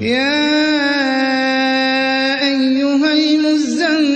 يا أيها المزمل